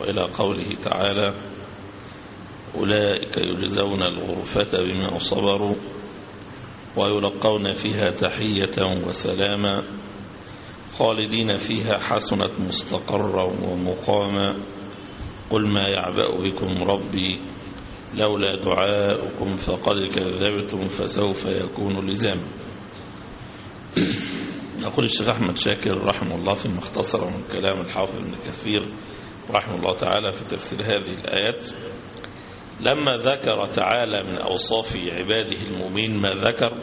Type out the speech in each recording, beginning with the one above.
وإلى قوله تعالى أولئك يجزون الغرفة بما صبروا ويلقون فيها تحية وسلاما خالدين فيها حسنت مستقرا ومقاما قل ما يعبأ بكم ربي لولا دعاؤكم فقد كذبتم فسوف يكون لزاما. يقول الشيخ أحمد شاكر رحمه الله فيما اختصر من كلام الحافظ ابن كثير رحمه الله تعالى في تفسير هذه الآيات. لما ذكر تعالى من أوصاف عباده المؤمنين ما ذكر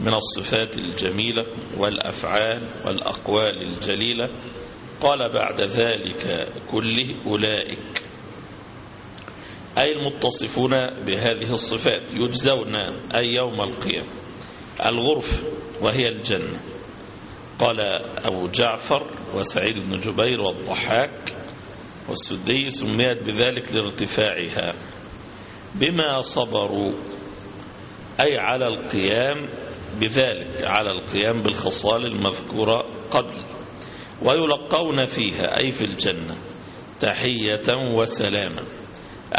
من الصفات الجميلة والأفعال والأقوال الجليلة قال بعد ذلك كله أولئك أي المتصفون بهذه الصفات يجزون أي يوم القيامة الغرف وهي الجنة. قال أبو جعفر وسعيد بن جبير والضحاك والسدي سميت بذلك لارتفاعها. بما صبروا أي على القيام بذلك على القيام بالخصال المذكورة قبل. ويلقون فيها أي في الجنة تحية وسلاما.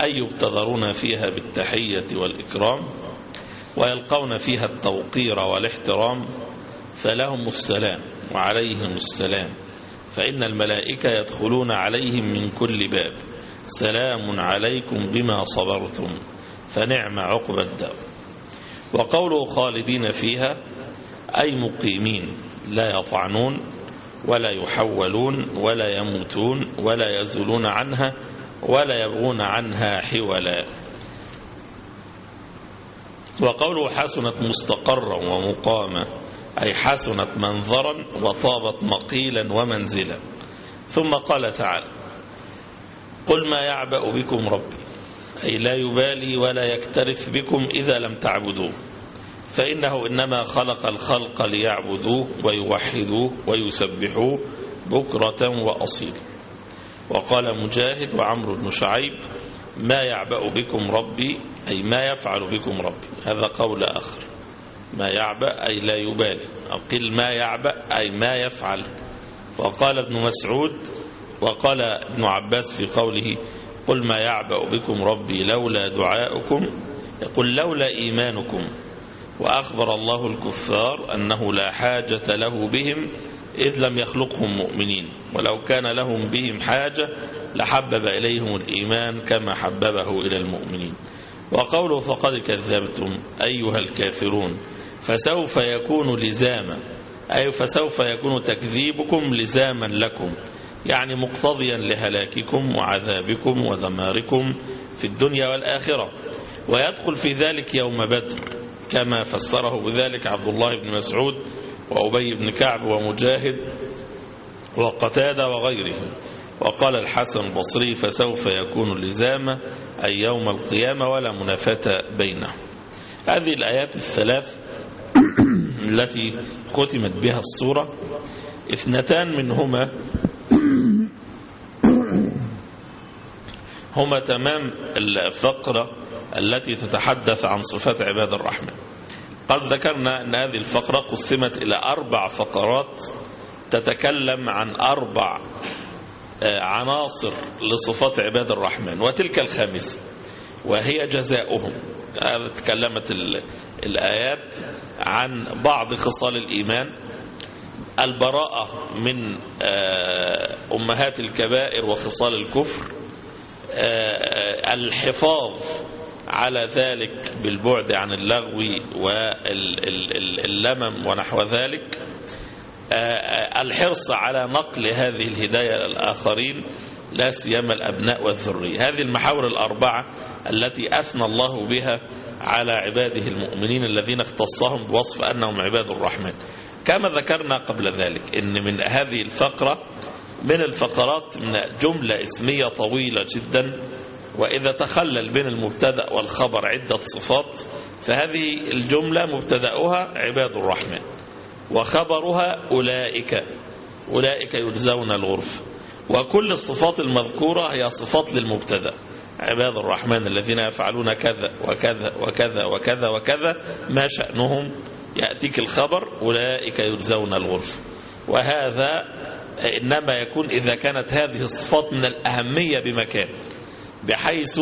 أي يبتغرون فيها بالتحية والإكرام ويلقون فيها التوقير والاحترام فلهم السلام وعليهم السلام. فإن الملائكة يدخلون عليهم من كل باب. سلام عليكم بما صبرتم فنعم عقب الدار. وقوله خالدين فيها أي مقيمين لا يطعنون ولا يحولون ولا يموتون ولا يزولون عنها ولا يبغون عنها حولا. وقوله حسنت مستقرا ومقاما. أي حسنت منظرا وطابت مقيلا ومنزلا. ثم قال تعالى قل ما يعبأ بكم ربي أي لا يبالي ولا يكترث بكم إذا لم تعبدوه فإنه إنما خلق الخلق ليعبدوه ويوحدوه ويسبحوه بكرة وأصيلا. وقال مجاهد وعمرو بن شعيب ما يعبأ بكم ربي أي ما يفعل بكم ربي. هذا قول آخر. ما يعبأ أي لا يبالي. أو قل ما يعبأ أي ما يفعل. وقال ابن مسعود وقال ابن عباس في قوله قل ما يعبأ بكم ربي لولا دعاؤكم. يقول لولا إيمانكم. وأخبر الله الكفار أنه لا حاجة له بهم إذ لم يخلقهم مؤمنين. ولو كان لهم بهم حاجة لحبب إليهم الإيمان كما حببه إلى المؤمنين. وقوله فقد كذبتم أيها الكافرون. فسوف يكون لزاما. أي فسوف يكون تكذيبكم لزاما لكم. يعني مقتضيا لهلاككم وعذابكم ودماركم في الدنيا والآخرة. ويدخل في ذلك يوم بدر كما فسره بذلك عبد الله بن مسعود وأبي بن كعب ومجاهد وقتادة وغيرهم. وقال الحسن البصري فسوف يكون لزاما أي يوم القيامة ولا منافاة بينهم. هذه الآيات الثلاث التي ختمت بها الصورة. اثنتان منهما هما تمام الفقرة التي تتحدث عن صفات عباد الرحمن. قد ذكرنا أن هذه الفقرة قسمت إلى أربع فقرات تتكلم عن أربع عناصر لصفات عباد الرحمن. وتلك الخامسة وهي جزاؤهم. تكلمت الآيات عن بعض خصال الإيمان. البراءة من أمهات الكبائر وخصال الكفر. الحفاظ على ذلك بالبعد عن اللغو واللمم ونحو ذلك. الحرص على نقل هذه الهداية للآخرين لا سيما الأبناء والذرية. هذه المحاور الأربعة التي أثنى الله بها على عباده المؤمنين الذين اختصهم بوصف أنهم عباد الرحمن. كما ذكرنا قبل ذلك إن من هذه الفقرة من الفقرات من جملة اسمية طويلة جدا وإذا تخلل بين المبتدأ والخبر عدة صفات فهذه الجملة مبتدأها عباد الرحمن وخبرها أولئك أولئك يجزون الغرف. وكل الصفات المذكورة هي صفات للمبتدأ. عباد الرحمن الذين يفعلون كذا وكذا وكذا وكذا وكذا ما شأنهم؟ يأتيك الخبر أولئك يجزون الغرف. وهذا إنما يكون إذا كانت هذه الصفات من الأهمية بمكان بحيث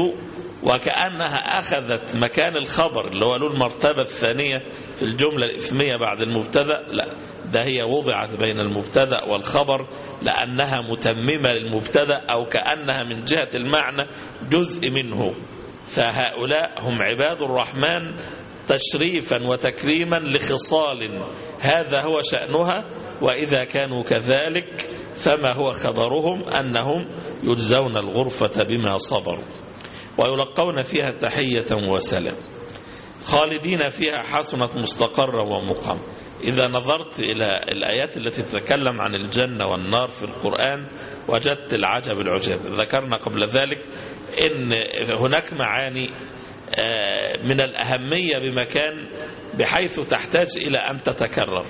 وكأنها أخذت مكان الخبر اللي هو له المرتبة الثانية في الجملة الإثمية بعد المبتدأ لا. ده هي وضعت بين المبتدأ والخبر لأنها متممة للمبتدأ أو كأنها من جهة المعنى جزء منه. فهؤلاء هم عباد الرحمن تشريفا وتكريما لخصال. هذا هو شأنها وإذا كانوا كذلك فما هو خبرهم؟ أنهم يجزون الغرفة بما صبروا. ويلقون فيها تحية وسلام. خالدين فيها حسنة مستقرة ومقام إذا نظرت إلى الآيات التي تتكلم عن الجنة والنار في القرآن وجدت العجب العجاب. ذكرنا قبل ذلك إن هناك معاني من الأهمية بمكان بحيث تحتاج إلى أن تتكرر.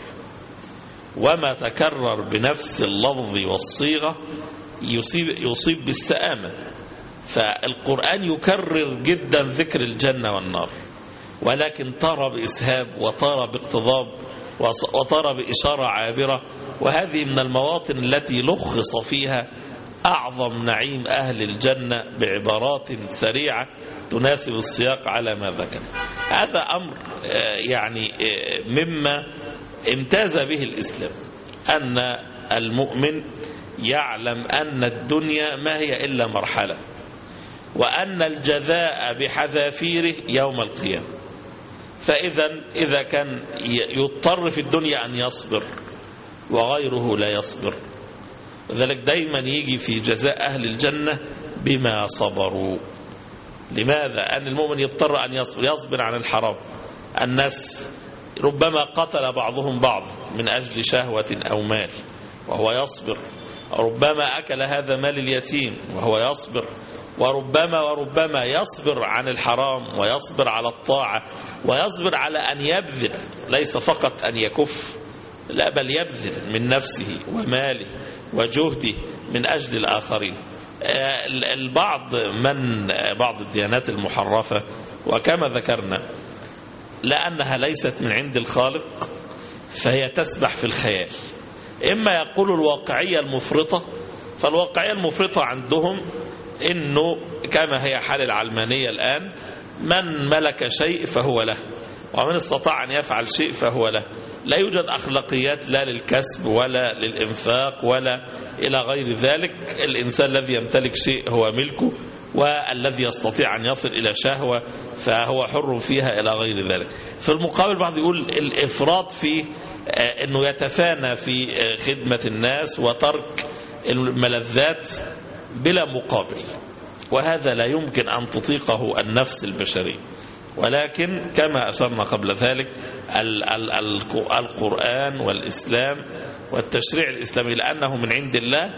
وما تكرر بنفس اللفظ والصيغة يصيب, يصيب بالسآمة. فالقرآن يكرر جدا ذكر الجنة والنار. ولكن ترى بإسهاب وترى باقتضاب وترى بإشارة عابرة وهذه من المواطن التي لخص فيها أعظم نعيم أهل الجنة بعبارات سريعة تناسب السياق على ما ذكر. هذا أمر يعني مما امتاز به الإسلام أن المؤمن يعلم أن الدنيا ما هي إلا مرحلة وأن الجزاء بحذافيره يوم القيامة. فإذا إذا كان يضطر في الدنيا أن يصبر وغيره لا يصبر. ذلك دايما يجي في جزاء أهل الجنة بما صبروا. لماذا؟ أن المؤمن يضطر أن يصبر يصبر عن الحرام. الناس ربما قتل بعضهم بعض من أجل شهوة أو مال وهو يصبر. ربما أكل هذا مال اليتيم وهو يصبر. وربما وربما يصبر عن الحرام ويصبر على الطاعة ويصبر على أن يبذل ليس فقط أن يكف لا بل يبذل من نفسه وماله وجهده من أجل الآخرين. البعض من بعض الديانات المحرفة وكما ذكرنا لأنها ليست من عند الخالق فهي تسبح في الخيال. إما يقول الواقعية المفرطة فالواقعية المفرطة عندهم إنه كما هي حال العلمانية الآن من ملك شيء فهو له ومن استطاع أن يفعل شيء فهو له. لا يوجد أخلاقيات لا للكسب ولا للإنفاق ولا إلى غير ذلك. الإنسان الذي يمتلك شيء هو ملكه والذي يستطيع أن يصل إلى شهوة فهو حر فيها إلى غير ذلك. في المقابل بعض يقول الإفراط في أنه يتفانى في خدمة الناس وترك الملذات. بلا مقابل. وهذا لا يمكن أن تطيقه النفس البشرية ولكن كما أشرنا قبل ذلك القرآن والإسلام والتشريع الإسلامي لأنه من عند الله.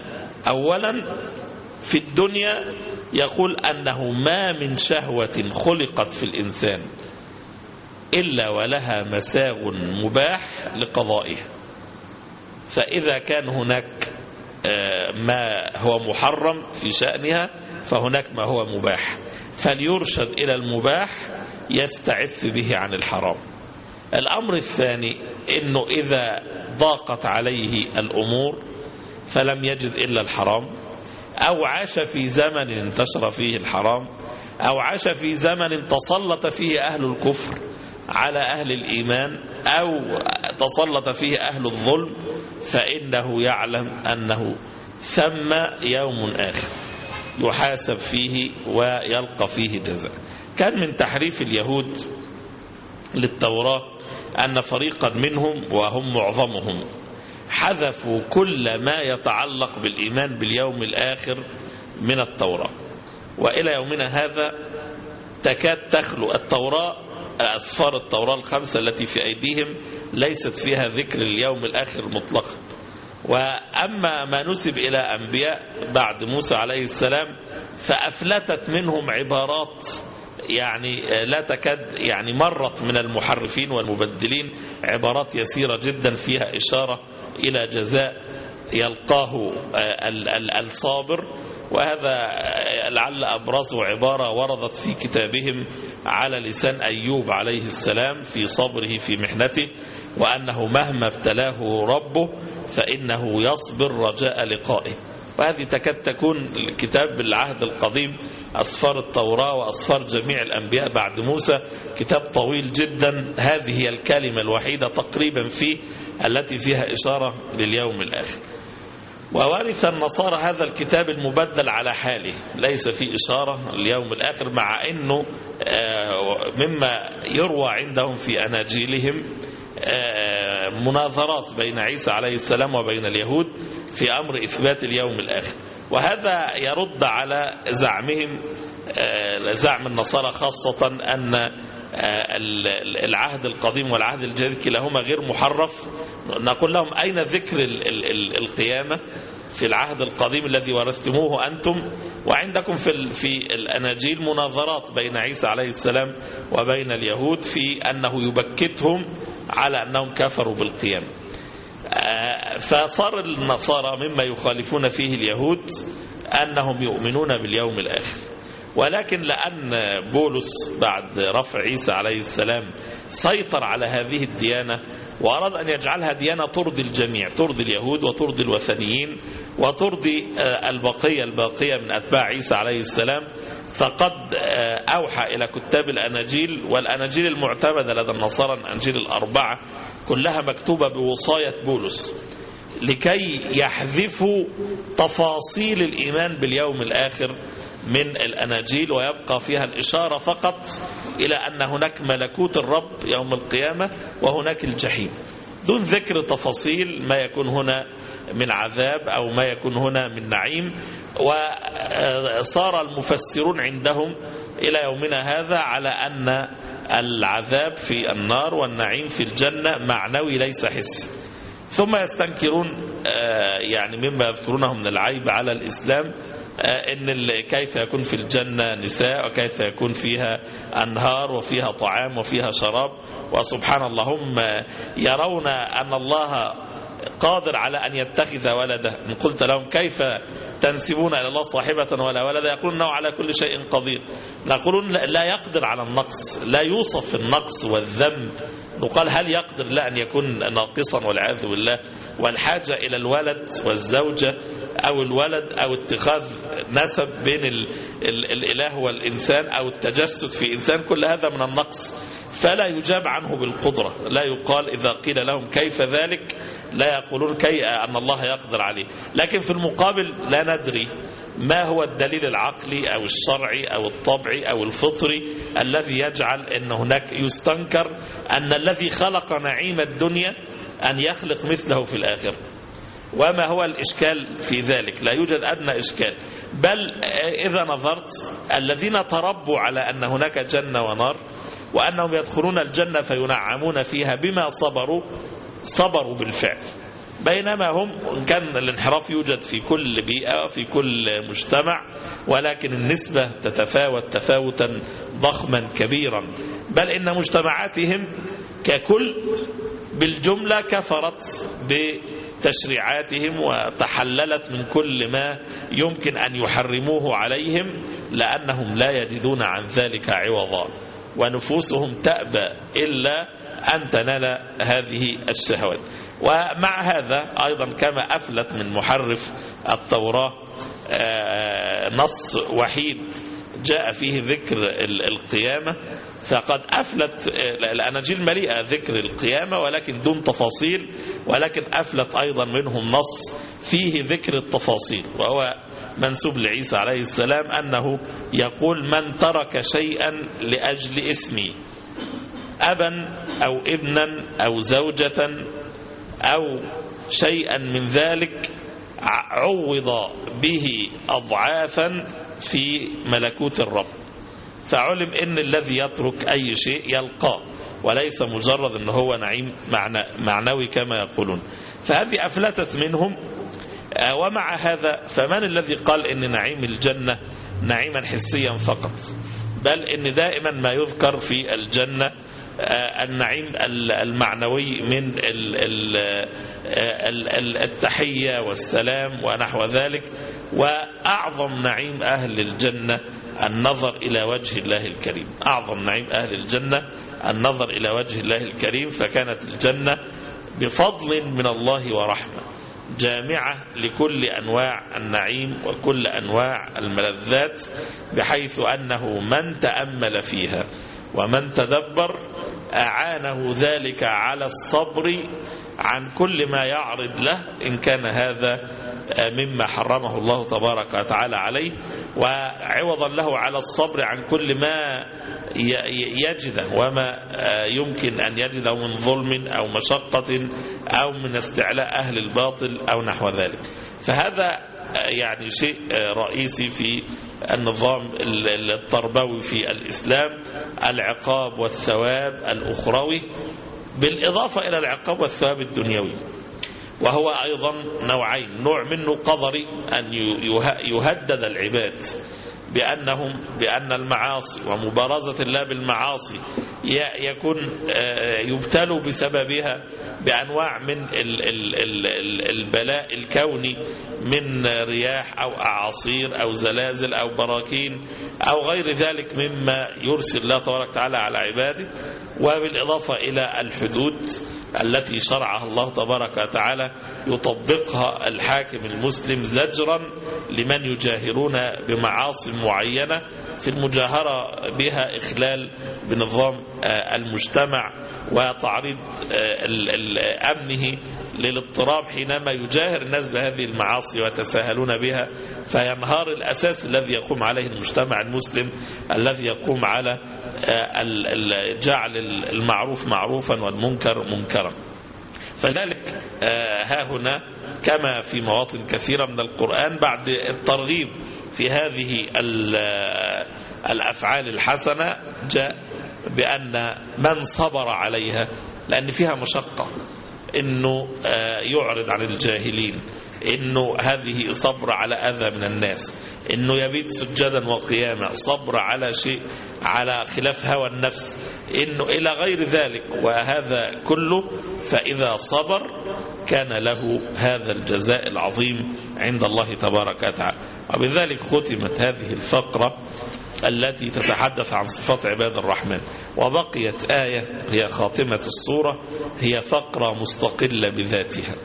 أولا في الدنيا يقول أنه ما من شهوة خلقت في الإنسان إلا ولها مساغ مباح لقضائها. فإذا كان هناك ما هو محرم في شأنها فهناك ما هو مباح. فليرشد إلى المباح يستعف به عن الحرام. الأمر الثاني أنه إذا ضاقت عليه الأمور فلم يجد إلا الحرام أو عاش في زمن انتشر فيه الحرام أو عاش في زمن تسلط فيه أهل الكفر على أهل الإيمان أو تسلط فيه أهل الظلم فإنه يعلم أنه ثم يوم آخر يحاسب فيه ويلقى فيه جزاء. كان من تحريف اليهود للتوراة أن فريقا منهم وهم معظمهم حذفوا كل ما يتعلق بالإيمان باليوم الآخر من التوراة. وإلى يومنا هذا تكاد تخلو التوراة أسفار التوراة الخمسة التي في أيديهم ليست فيها ذكر اليوم الآخر مطلقا. وأما ما نسب إلى أنبياء بعد موسى عليه السلام فأفلتت منهم عبارات يعني لا تكاد يعني مرت من المحرفين والمبدلين عبارات يسيرة جدا فيها إشارة إلى جزاء يلقاه الصابر. وهذا لعل أبرزه عبارة وردت في كتابهم على لسان أيوب عليه السلام في صبره في محنته وأنه مهما ابتلاه ربه فإنه يصبر رجاء لقائه. وهذه تكاد تكون كتاب العهد القديم أصفار التوراة وأصفار جميع الأنبياء بعد موسى. كتاب طويل جدا هذه هي الكلمة الوحيدة تقريبا فيه التي فيها إشارة لليوم الآخر. وورث النصارى هذا الكتاب المبدل على حاله. ليس فيه إشارة اليوم الآخر مع أنه مما يروى عندهم في أناجيلهم مناظرات بين عيسى عليه السلام وبين اليهود في أمر إثبات اليوم الآخر. وهذا يرد على زعمهم زعم النصارى خاصة أن العهد القديم والعهد الجديد كلاهما غير محرف. نقول لهم أين ذكر القيامة؟ في العهد القديم الذي ورثتموه أنتم. وعندكم في في الأناجيل مناظرات بين عيسى عليه السلام وبين اليهود في أنه يبكتهم على أنهم كفروا بالقيامة فصار النصارى مما يخالفون فيه اليهود أنهم يؤمنون باليوم الآخر. ولكن لأن بولس بعد رفع عيسى عليه السلام سيطر على هذه الديانة وأراد أن يجعلها ديانة ترضي الجميع ترضي اليهود وترضي الوثنيين وترضي البقية الباقية من أتباع عيسى عليه السلام. فقد أوحى إلى كتاب الأناجيل والأناجيل المعتمدة لدى النصارى الأناجيل الأربعة كلها مكتوبة بوصاية بولس لكي يحذفوا تفاصيل الإيمان باليوم الآخر من الأناجيل ويبقى فيها الإشارة فقط إلى أن هناك ملكوت الرب يوم القيامة وهناك الجحيم. دون ذكر تفاصيل ما يكون هنا من عذاب أو ما يكون هنا من نعيم وصار المفسرون عندهم إلى يومنا هذا على أن العذاب في النار والنعيم في الجنة معنوي ليس حسي. ثم يستنكرون يعني مما يذكرونه من العيب على الإسلام إن كيف يكون في الجنة نساء وكيف يكون فيها أنهار وفيها طعام وفيها شراب. وسبحان الله هم يرون أن الله قادر على أن يتخذ ولده. إن قلت لهم كيف تنسبون إلى الله صاحبة ولا ولد يقولون أنه على كل شيء قدير. نقولون لا يقدر على النقص لا يوصف النقص والذنب. نقال هل يقدر لا أن يكون ناقصا والعياذ بالله. والحاجة إلى الولد والزوجة أو الولد أو اتخاذ نسب بين ال ال الإله والإنسان أو التجسد في إنسان كل هذا من النقص. فلا يجاب عنه بالقدرة. لا يقال إذا قيل لهم كيف ذلك لا يقولون كي أن الله يقدر عليه. لكن في المقابل لا ندري ما هو الدليل العقلي أو الشرعي أو الطبعي أو الفطري الذي يجعل أن هناك يستنكر أن الذي خلق نعيم الدنيا أن يخلق مثله في الآخر وما هو الإشكال في ذلك؟ لا يوجد أدنى إشكال. بل إذا نظرت الذين تربوا على أن هناك جنة ونار وأنهم يدخلون الجنة فينعمون فيها بما صبروا صبروا بالفعل. بينما هم كان الانحراف يوجد في كل بيئة في كل مجتمع ولكن النسبة تتفاوت تفاوتا ضخما كبيرا. بل إن مجتمعاتهم ككل بالجملة كفرت بتشريعاتهم وتحللت من كل ما يمكن أن يحرموه عليهم لأنهم لا يجدون عن ذلك عوضا ونفوسهم تأبى إلا أن تنال هذه الشهوات. ومع هذا أيضا كما أفلت من محرف التوراة نص وحيد جاء فيه ذكر القيامة فقد أفلت الأناجيل مليئة ذكر القيامة ولكن دون تفاصيل ولكن أفلت أيضا منهم نص فيه ذكر التفاصيل وهو منسوب لعيسى عليه السلام أنه يقول من ترك شيئا لأجل اسمي أبا أو ابنا أو زوجة أو شيئا من ذلك عوض به أضعافا في ملكوت الرب. فعلم إن الذي يترك أي شيء يلقاه وليس مجرد إن هو نعيم معنوي كما يقولون. فهذه أفلتت منهم. آه، ومع هذا فمن الذي قال إن نعيم الجنة نعيما حسيا فقط؟ بل إن دائما ما يذكر في الجنة النعيم ال- المعنوي من آه، ال- ال- التحية والسلام ونحو ذلك. وأعظم نعيم أهل الجنة النظر إلى وجه الله الكريم. أعظم نعيم أهل الجنة النظر إلى وجه الله الكريم. فكانت الجنة بفضل من الله ورحمة جامعة لكل أنواع النعيم وكل أنواع الملذات بحيث أنه من تأمل فيها ومن تدبر أعانه ذلك على الصبر عن كل ما يعرض له إن كان هذا مما حرمه الله تبارك وتعالى عليه. وعوضا له على الصبر عن كل ما يجده وما يمكن أن يجده منظلم أو مشقة أو من استعلاء أهل الباطل أو نحو ذلك. فهذا يعني شيء رئيسي في النظام التربوي في الإسلام العقاب والثواب الأخروي بالإضافة إلى العقاب والثواب الدنيوي. وهو أيضا نوعين نوع منه قدري أن يهدد العباد. بأنهم بأن المعاصي ومبارزة الله بالمعاصي يكون يبتلوا بسببها بأنواع من البلاء الكوني من رياح أو أعاصير أو زلازل أو براكين أو غير ذلك مما يرسل الله تبارك وتعالى على عباده. وبالإضافة إلى الحدود التي شرعها الله تبارك وتعالى يطبقها الحاكم المسلم زجرا لمن يجاهرون بمعاصي معينة في المجاهرة بها إخلال بنظام المجتمع وتعريض أمنه للاضطراب حينما يجاهر الناس بهذه المعاصي ويتساهلون بها فينهار الأساس الذي يقوم عليه المجتمع المسلم الذي يقوم على جعل المعروف معروفا والمنكر منكرا. فذلك ها هنا كما في مواطن كثيرة من القرآن بعد الترغيب في هذه الأفعال الحسنة جاء بأن من صبر عليها لأن فيها مشقة إنه يعرض عن الجاهلين إنه هذه صبر على أذى من الناس إنه يبيت سجدا وقياما صبر على شيء على خلاف هوى النفس إنه إلى غير ذلك وهذا كله فإذا صبر كان له هذا الجزاء العظيم عند الله تبارك وتعالى. وبذلك ختمت هذه الفقرة التي تتحدث عن صفات عباد الرحمن. وبقيت آية هي خاتمة الصورة هي فقرة مستقلة بذاتها.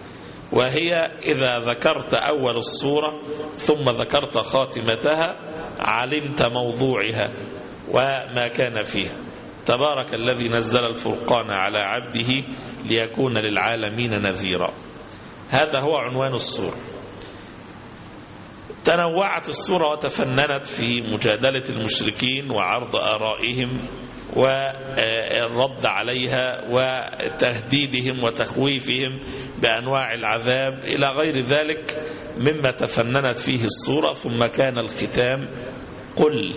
وهي إذا ذكرت أول الصورة ثم ذكرت خاتمتها علمت موضوعها وما كان فيها. تبارك الذي نزل الفرقان على عبده ليكون للعالمين نذيرا. هذا هو عنوان الصورة. تنوعت الصورة وتفننت في مجادلة المشركين وعرض آرائهم والرد عليها وتهديدهم وتخويفهم بأنواع العذاب إلى غير ذلك مما تفننت فيه الصورة. ثم كان الختام قل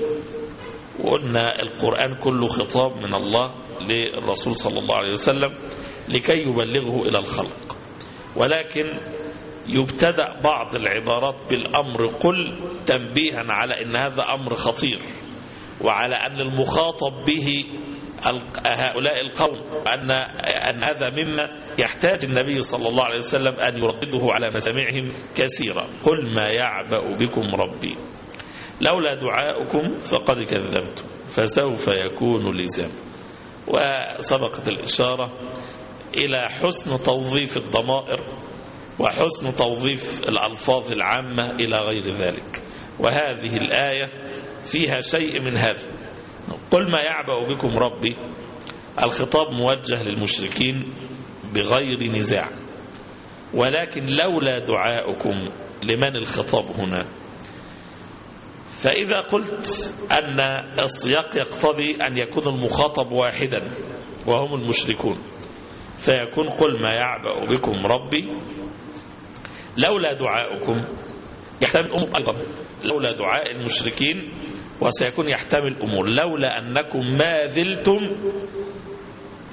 وقلنا القرآن كله خطاب من الله للرسول صلى الله عليه وسلم لكي يبلغه إلى الخلق. ولكن يبتدأ بعض العبارات بالأمر قل تنبيها على أن هذا أمر خطير وعلى أن المخاطب به هؤلاء القوم أن, أن هذا مما يحتاج النبي صلى الله عليه وسلم أن يردده على مسامعهم كثيرا. قل ما يعبأ بكم ربي لولا دعاؤكم فقد كذبتم فسوف يكون لزام. وسبقت الإشارة إلى حسن توظيف الضمائر وحسن توظيف الألفاظ العامة إلى غير ذلك. وهذه الآية فيها شيء من هذا. قل ما يعبأ بكم ربي الخطاب موجه للمشركين بغير نزاع. ولكن لولا دعاؤكم لمن الخطاب هنا؟ فإذا قلت أن السياق يقتضي أن يكون المخاطب واحدا وهم المشركون فيكون قل ما يعبأ بكم ربي لولا دعاؤكم يحتمل أمور أيضا لولا دعاء المشركين وسيكون يحتمل أمور لولا أنكم ما زلتم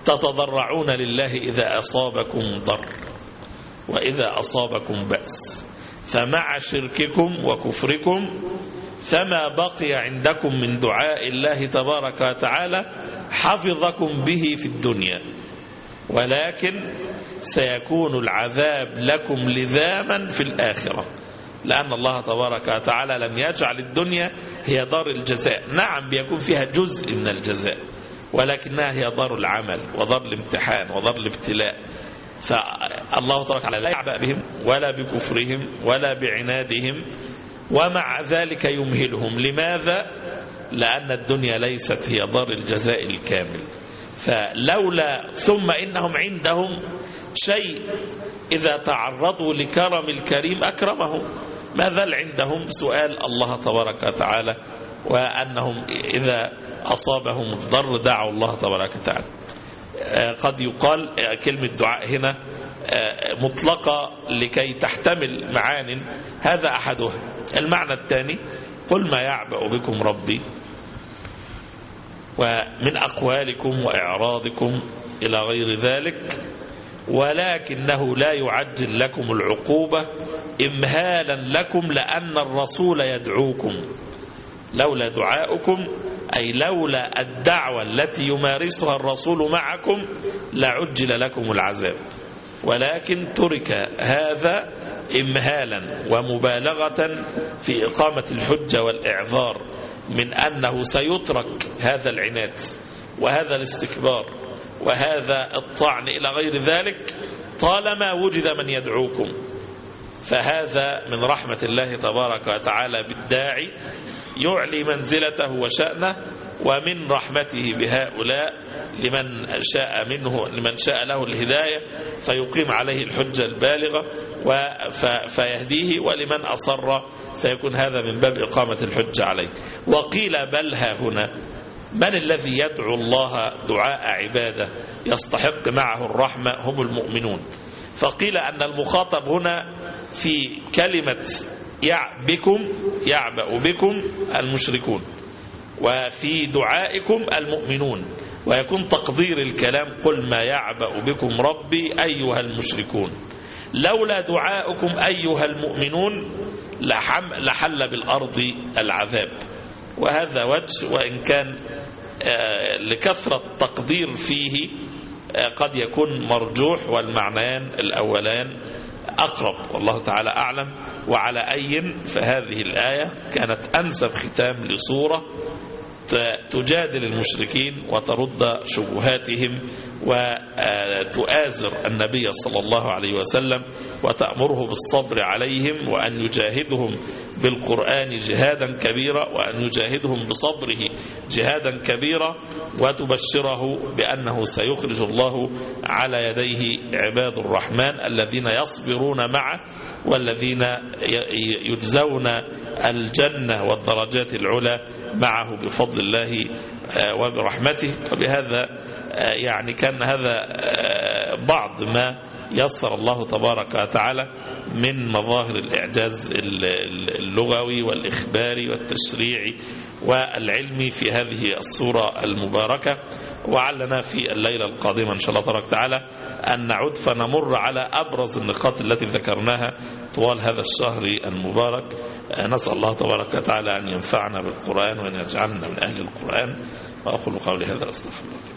تتضرعون لله إذا أصابكم ضر وإذا أصابكم بأس. فمع شرككم وكفركم فما بقي عندكم من دعاء الله تبارك وتعالى حفظكم به في الدنيا. ولكن سيكون العذاب لكم لذاما في الآخرة. لأن الله تبارك وتعالى لم يجعل الدنيا هي دار الجزاء. نعم بيكون فيها جزء من الجزاء ولكنها هي دار العمل ودار الامتحان ودار الابتلاء. فالله تبارك وتعالى لا يعبأ بهم ولا بكفرهم ولا بعنادهم ومع ذلك يمهلهم. لماذا؟ لأن الدنيا ليست هي دار الجزاء الكامل. فلولا ثم إنهم عندهم شيء إذا تعرضوا لكرم الكريم أكرمهم. ما زال عندهم سؤال الله تبارك وتعالى وأنهم إذا أصابهم الضر دعوا الله تبارك وتعالى. قد يقال كلمة دعاء هنا مطلقة لكي تحتمل معان هذا أحدها. المعنى الثاني قل ما يعبأ بكم ربي ومن أقوالكم وإعراضكم إلى غير ذلك ولكنه لا يعجل لكم العقوبة إمهالا لكم لأن الرسول يدعوكم. لولا دعاؤكم أي لولا الدعوة التي يمارسها الرسول معكم لعجل لكم العذاب. ولكن ترك هذا إمهالا ومبالغة في إقامة الحجة والإعذار. من أنه سيترك هذا العناد وهذا الاستكبار وهذا الطعن إلى غير ذلك طالما وجد من يدعوكم. فهذا من رحمة الله تبارك وتعالى بالداعي يعلي منزلته وشأنه ومن رحمته بهؤلاء لمن شاء منه لمن شاء له الهداية فيقيم عليه الحجة البالغة فيهديه ولمن أصر فيكون هذا من باب إقامة الحجة عليه. وقيل بل ها هنا من الذي يدعو الله دعاء عباده يستحق معه الرحمة هم المؤمنون. فقيل أن المخاطب هنا في كلمة بكم يعبأ بكم المشركون. وفي دعائكم المؤمنون. ويكون تقدير الكلام قل ما يعبأ بكم ربي أيها المشركون. لولا دعاؤكم أيها المؤمنون لحل بالأرض العذاب. وهذا وجه وإن كان لكثرة تقدير فيه قد يكون مرجوح والمعنيان الأولان. أقرب والله تعالى أعلم. وعلى أي فهذه الآية كانت أنسب ختام لصورة تجادل المشركين وترد شبهاتهم وتؤازر النبي صلى الله عليه وسلم وتأمره بالصبر عليهم وأن يجاهدهم بالقرآن جهادا كبيرا وأن يجاهدهم بصبره جهادا كبيرا وتبشره بأنه سيخرج الله على يديه عباد الرحمن الذين يصبرون معه والذين يجزون الجنة والدرجات العلى معه بفضل الله وبرحمته. وبهذا يعني كان هذا بعض ما يسر الله تبارك وتعالى من مظاهر الإعجاز اللغوي والإخباري والتشريعي والعلمي في هذه الصورة المباركة. وعلنا في الليلة القادمة إن شاء الله تبارك وتعالى أن نعود فنمر على أبرز النقاط التي ذكرناها طوال هذا الشهر المبارك. نسأل الله تبارك وتعالى أن ينفعنا بالقرآن وأن يجعلنا من أهل القرآن. وأقول قولي هذا أستغفر الله.